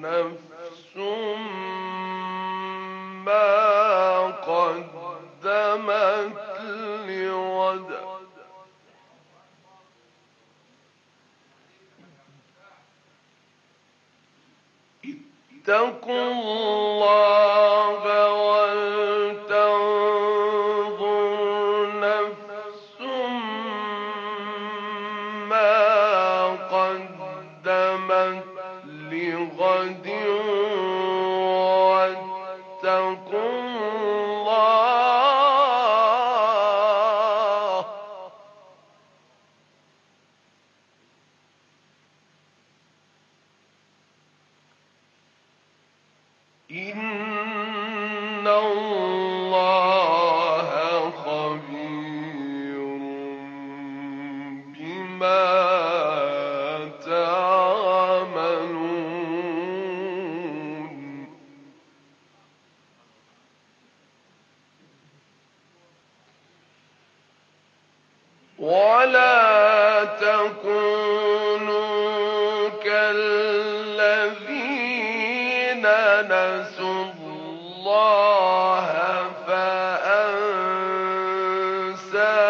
نفس ما قدمت إن الله السَّاعَةِ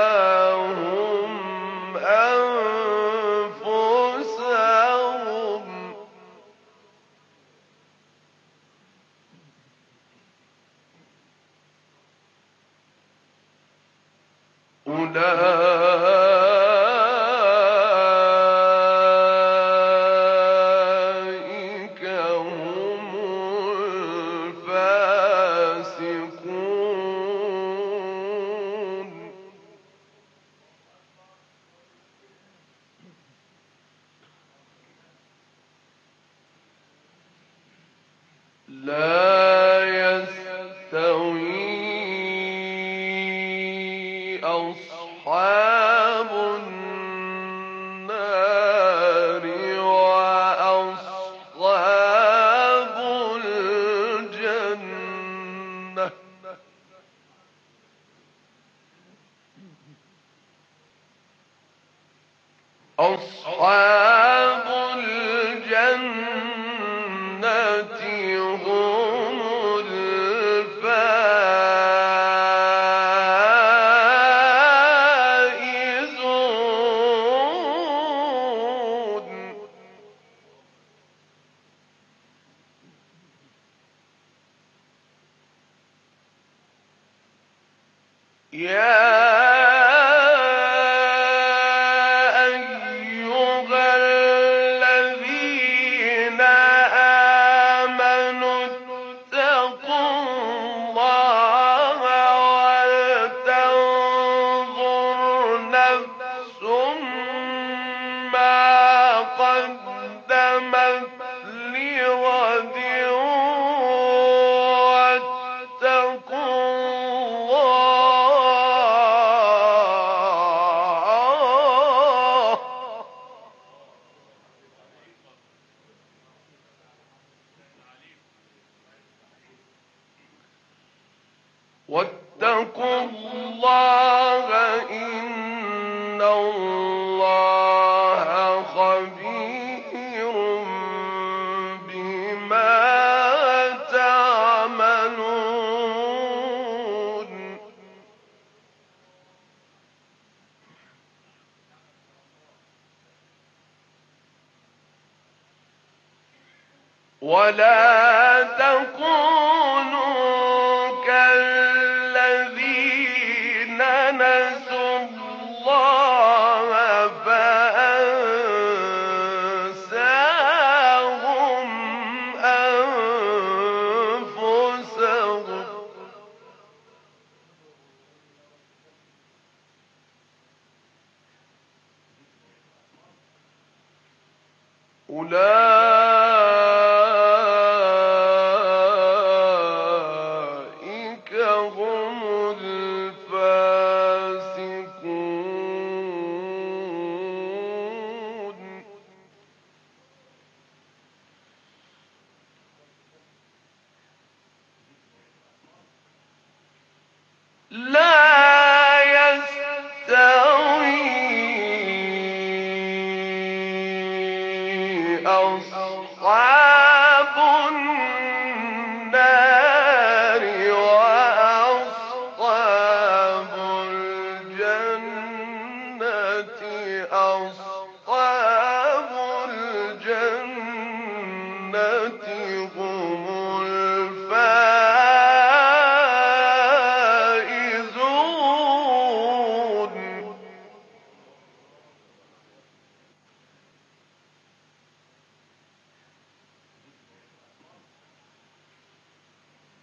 يا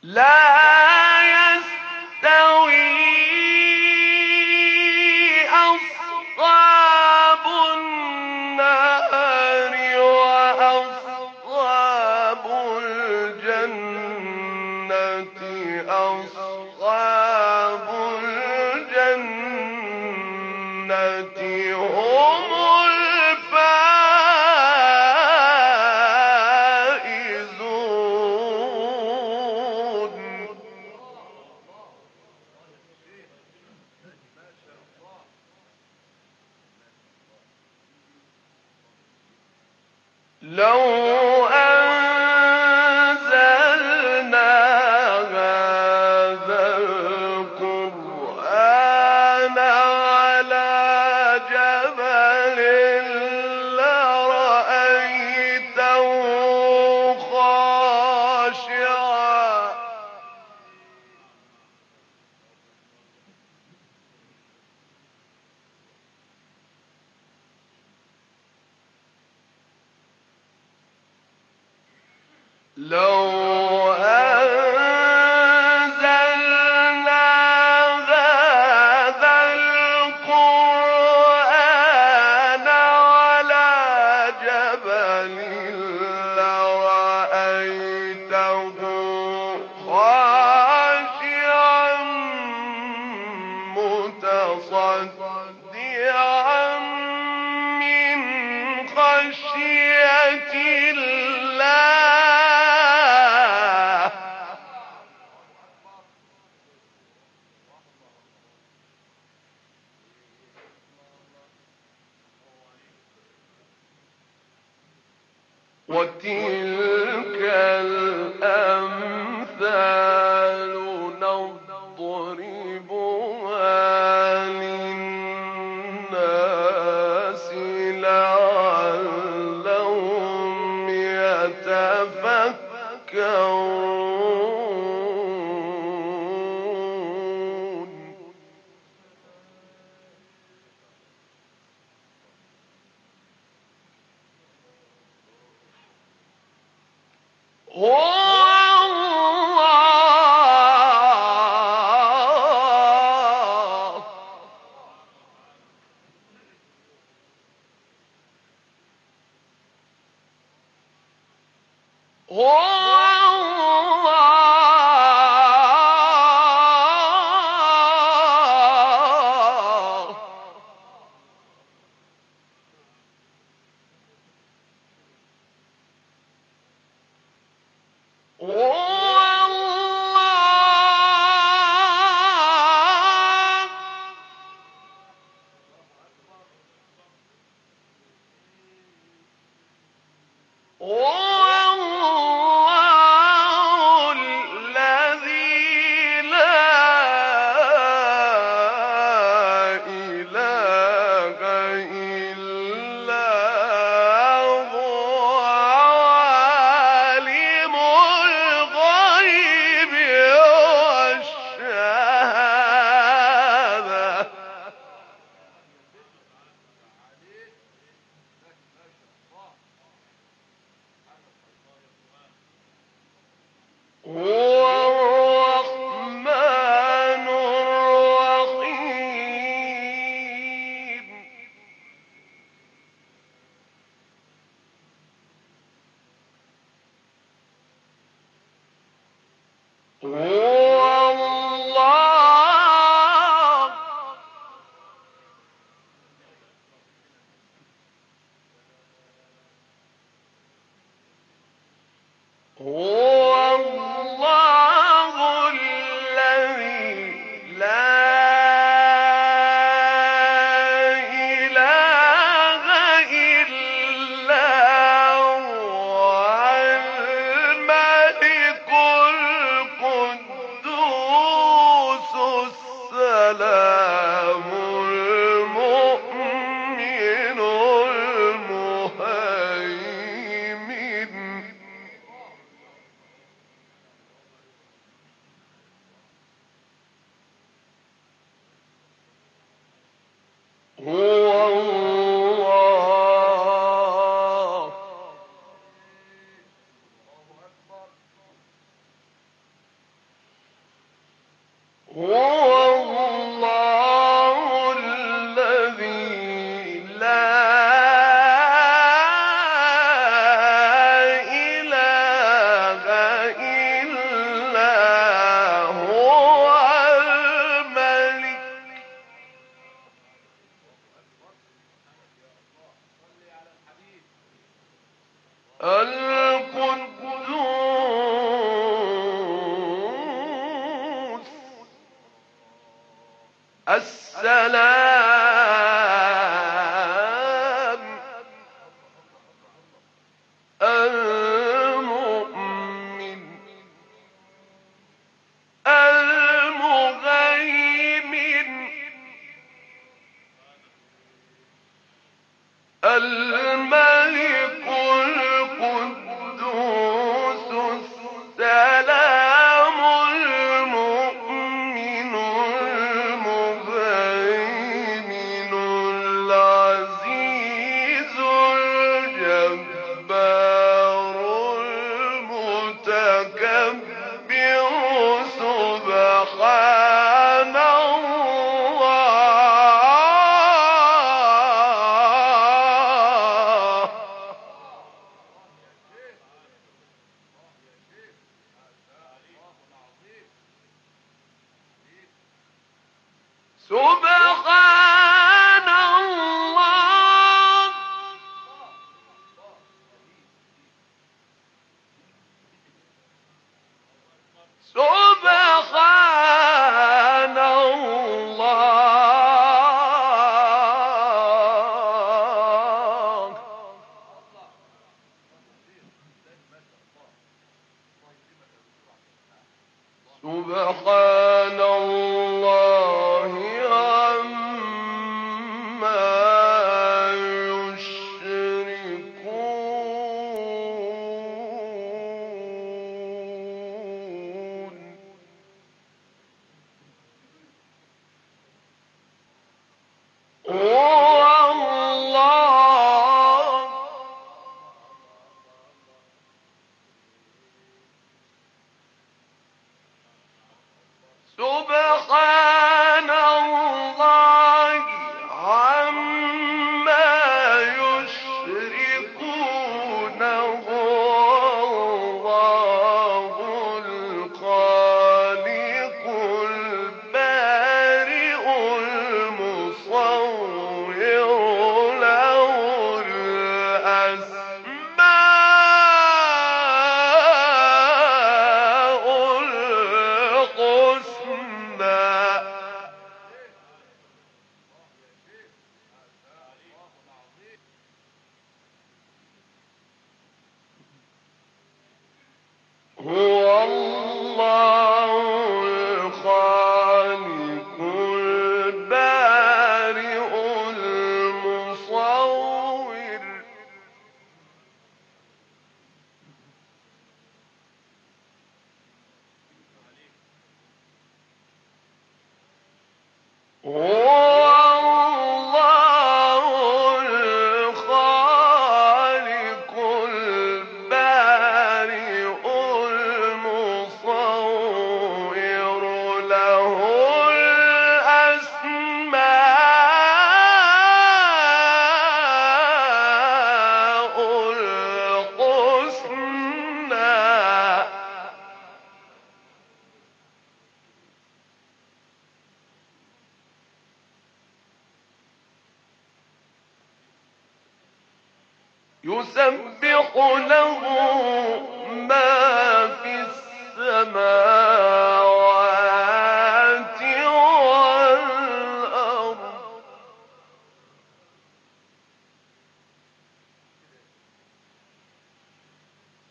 لا لو وتلك الأمثال 哇！Hum. السلام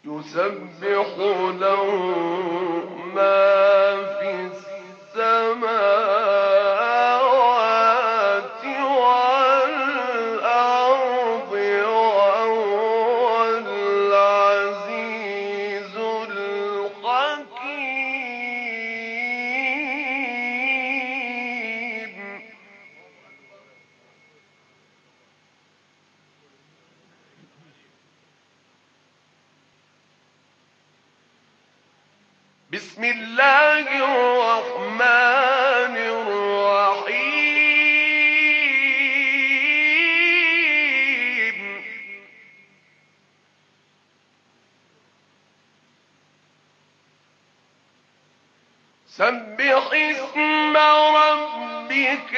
يسبح له ما سبح اسم ربك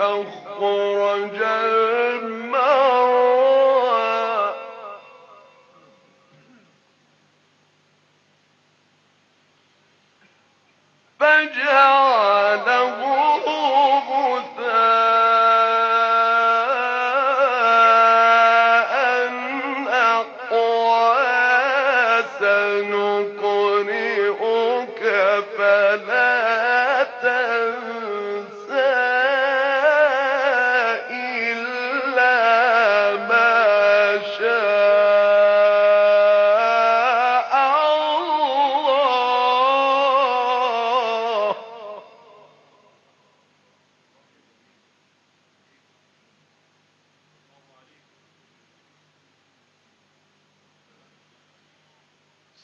أخرج المرعى